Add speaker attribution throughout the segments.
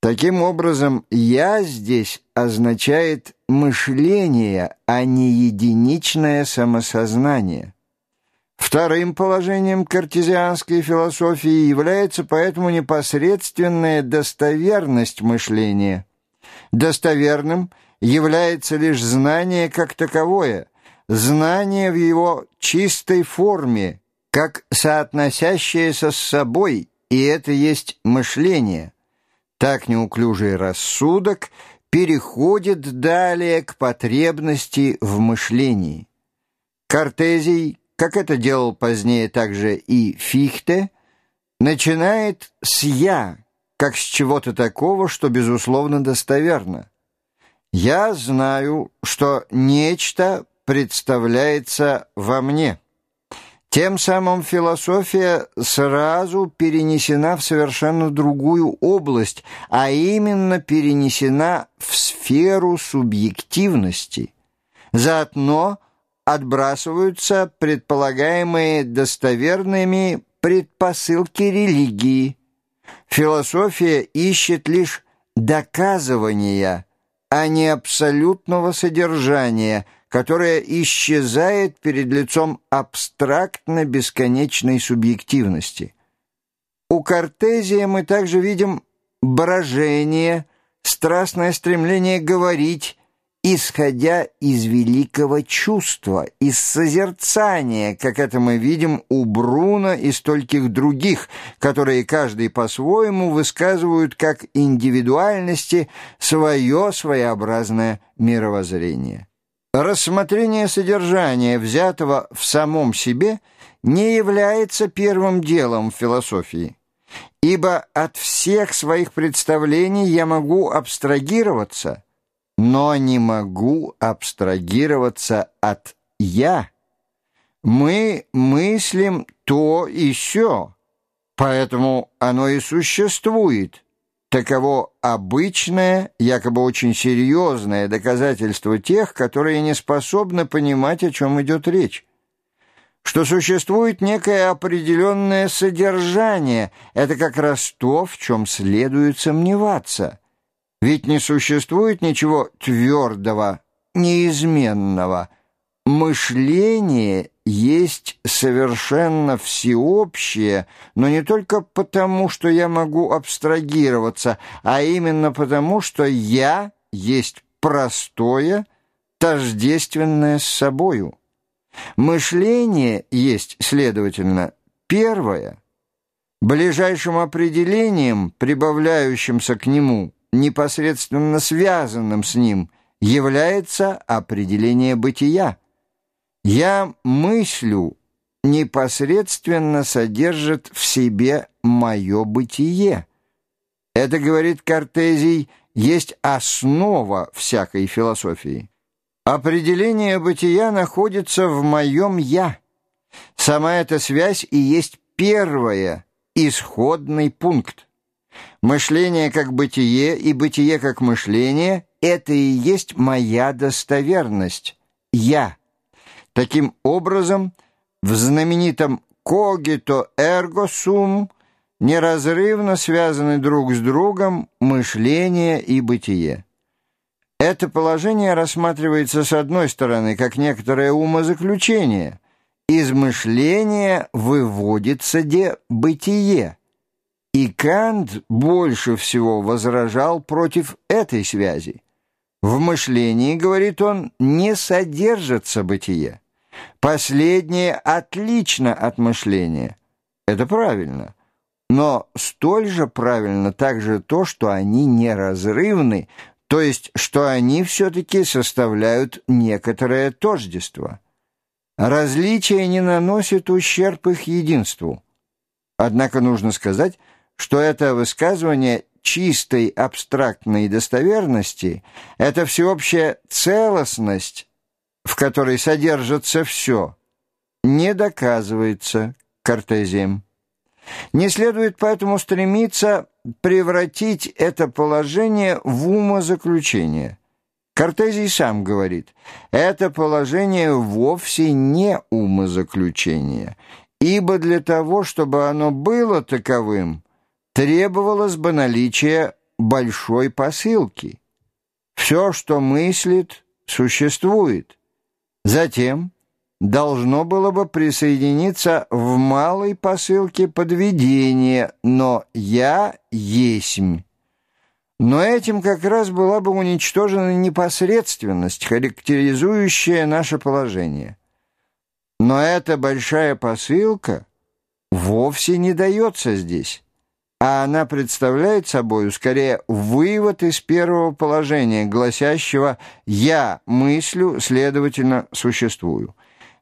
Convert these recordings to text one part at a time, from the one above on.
Speaker 1: Таким образом, «я» здесь означает мышление, а не единичное самосознание. Вторым положением картезианской философии является поэтому непосредственная достоверность мышления. Достоверным является лишь знание как таковое, знание в его чистой форме, как соотносящееся с собой, и это есть мышление – так неуклюжий рассудок переходит далее к потребности в мышлении. Картезий, как это делал позднее также и Фихте, начинает с «я», как с чего-то такого, что, безусловно, достоверно. «Я знаю, что нечто представляется во мне». Тем самым философия сразу перенесена в совершенно другую область, а именно перенесена в сферу субъективности. Заодно отбрасываются предполагаемые достоверными предпосылки религии. Философия ищет лишь доказывания, а не абсолютного содержания – которая исчезает перед лицом абстрактно-бесконечной субъективности. У Кортезия мы также видим брожение, страстное стремление говорить, исходя из великого чувства, из созерцания, как это мы видим у Бруна и стольких других, которые каждый по-своему высказывают как индивидуальности свое своеобразное мировоззрение. Рассмотрение содержания, взятого в самом себе, не является первым делом в философии, ибо от всех своих представлений я могу абстрагироваться, но не могу абстрагироваться от «я». Мы мыслим то и сё, поэтому оно и существует – Таково обычное, якобы очень серьезное доказательство тех, которые не способны понимать, о чем идет речь. Что существует некое определенное содержание, это как раз то, в чем следует сомневаться. Ведь не существует ничего твердого, неизменного. Мышление есть совершенно всеобщее, но не только потому, что я могу абстрагироваться, а именно потому, что я есть простое, тождественное с собою. Мышление есть, следовательно, первое. Ближайшим определением, прибавляющимся к нему, непосредственно связанным с ним, является определение бытия. «Я мыслю» непосредственно содержит в себе мое бытие. Это, говорит Кортезий, есть основа всякой философии. Определение бытия находится в моем «я». Сама эта связь и есть первое, исходный пункт. Мышление как бытие и бытие как мышление — это и есть моя достоверность, «я». Таким образом, в знаменитом «когито эрго сум» неразрывно связаны друг с другом мышление и бытие. Это положение рассматривается с одной стороны как некоторое умозаключение. Из мышления выводится де бытие. И Кант больше всего возражал против этой связи. В мышлении, говорит он, не содержится бытие. Последнее отлично от мышления. Это правильно. Но столь же правильно также то, что они неразрывны, то есть, что они все-таки составляют некоторое тождество. Различие не наносит ущерб их единству. Однако нужно сказать, что это высказывание чистой абстрактной достоверности — это всеобщая целостность, в которой содержится все, не доказывается Кортезием. Не следует поэтому стремиться превратить это положение в умозаключение. Кортезий сам говорит, это положение вовсе не умозаключение, ибо для того, чтобы оно было таковым – требовалось бы наличие большой посылки. Все, что мыслит, существует. Затем должно было бы присоединиться в малой посылке подведение, но «я есмь». Но этим как раз была бы уничтожена непосредственность, характеризующая наше положение. Но эта большая посылка вовсе не дается здесь, а она представляет собой скорее вывод из первого положения, гласящего «я мыслю, следовательно, существую».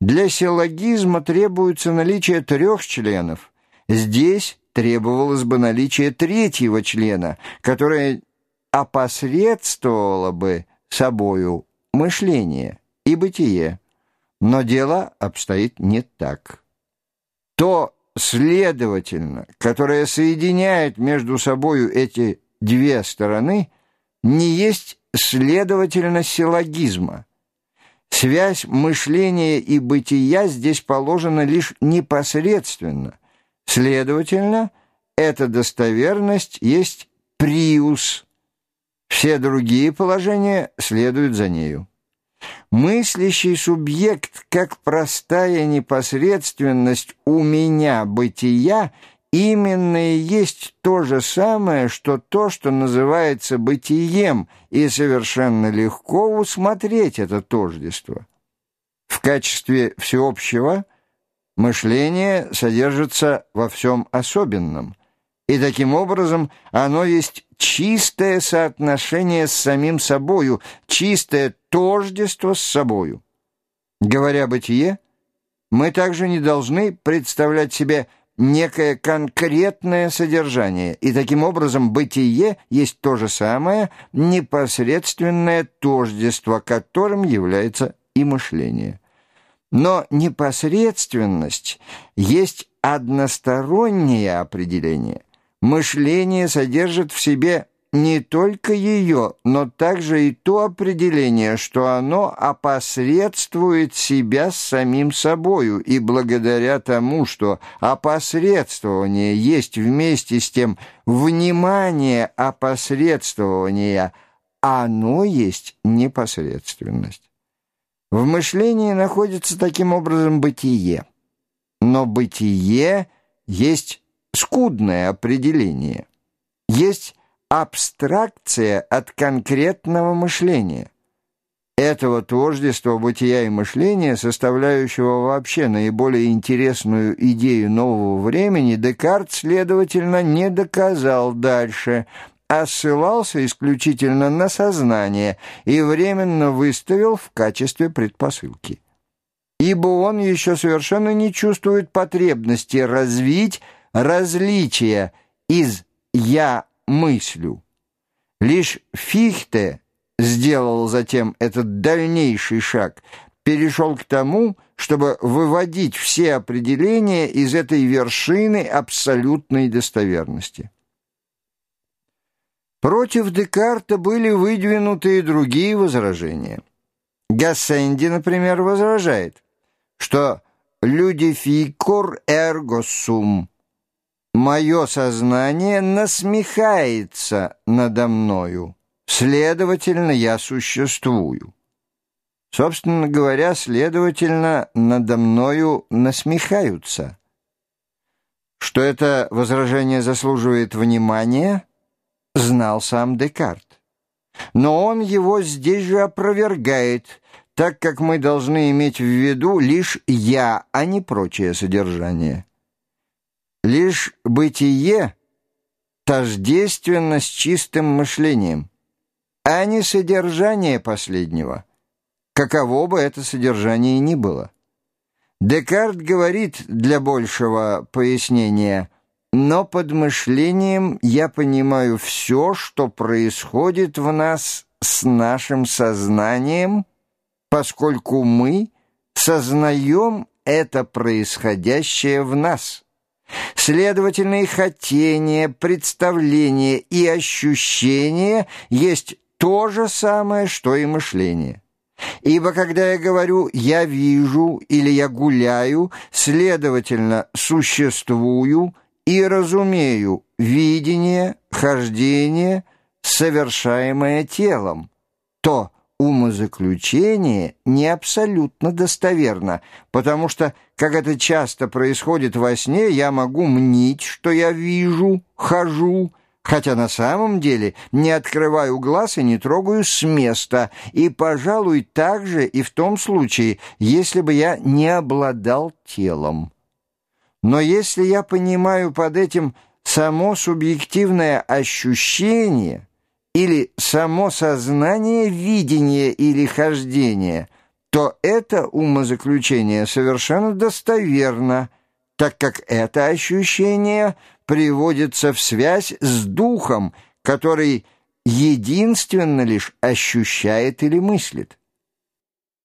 Speaker 1: Для силлогизма требуется наличие трех членов. Здесь требовалось бы наличие третьего члена, которое опосредствовало бы собою мышление и бытие. Но дело обстоит не так. То, следовательно, которое соединяет между собою эти две стороны, не есть следовательно силлогизма. Связь мышления и бытия здесь положена лишь непосредственно. Следовательно, эта достоверность есть приус. Все другие положения следуют за нею. Мыслящий субъект, как простая непосредственность у меня бытия, именно и есть то же самое, что то, что называется бытием, и совершенно легко усмотреть это тождество. В качестве всеобщего мышление содержится во всем особенном, и таким образом оно есть чистое соотношение с самим собою, чистое тождество с собою. Говоря «бытие», мы также не должны представлять себе некое конкретное содержание, и таким образом бытие есть то же самое непосредственное тождество, которым является и мышление. Но непосредственность есть одностороннее определение. Мышление содержит в себе не только ее, но также и то определение, что оно опосредствует себя с самим собою, и благодаря тому, что опосредствование есть вместе с тем внимание опосредствования, оно есть непосредственность. В мышлении находится таким образом бытие, но бытие есть скудное определение, есть абстракция от конкретного мышления. Этого тождества бытия и мышления, составляющего вообще наиболее интересную идею нового времени, Декарт, следовательно, не доказал дальше, а ссылался исключительно на сознание и временно выставил в качестве предпосылки. Ибо он еще совершенно не чувствует потребности развить различия из «я мыслю. Лишь Фихте сделал затем этот дальнейший шаг, перешел к тому, чтобы выводить все определения из этой вершины абсолютной достоверности. Против Декарта были выдвинуты и другие возражения. Гассенди, например, возражает, что «людификор эрго сум» Мое сознание насмехается надо мною, следовательно, я существую. Собственно говоря, следовательно, надо мною насмехаются. Что это возражение заслуживает внимания, знал сам Декарт. Но он его здесь же опровергает, так как мы должны иметь в виду лишь «я», а не прочее содержание. Лишь бытие тождественно с чистым мышлением, а не содержание последнего, каково бы это содержание ни было. Декарт говорит для большего пояснения «но под мышлением я понимаю все, что происходит в нас с нашим сознанием, поскольку мы сознаем это происходящее в нас». Следовательно, и хотение, представление и ощущение есть то же самое, что и мышление. Ибо когда я говорю «я вижу» или «я гуляю», следовательно, существую и разумею видение, хождение, совершаемое телом, то умозаключение не абсолютно достоверно, потому что, как это часто происходит во сне, я могу мнить, что я вижу, хожу, хотя на самом деле не открываю глаз и не трогаю с места, и, пожалуй, также и в том случае, если бы я не обладал телом. Но если я понимаю под этим само субъективное ощущение или само сознание видения или хождения, то это умозаключение совершенно достоверно, так как это ощущение приводится в связь с духом, который единственно лишь ощущает или мыслит.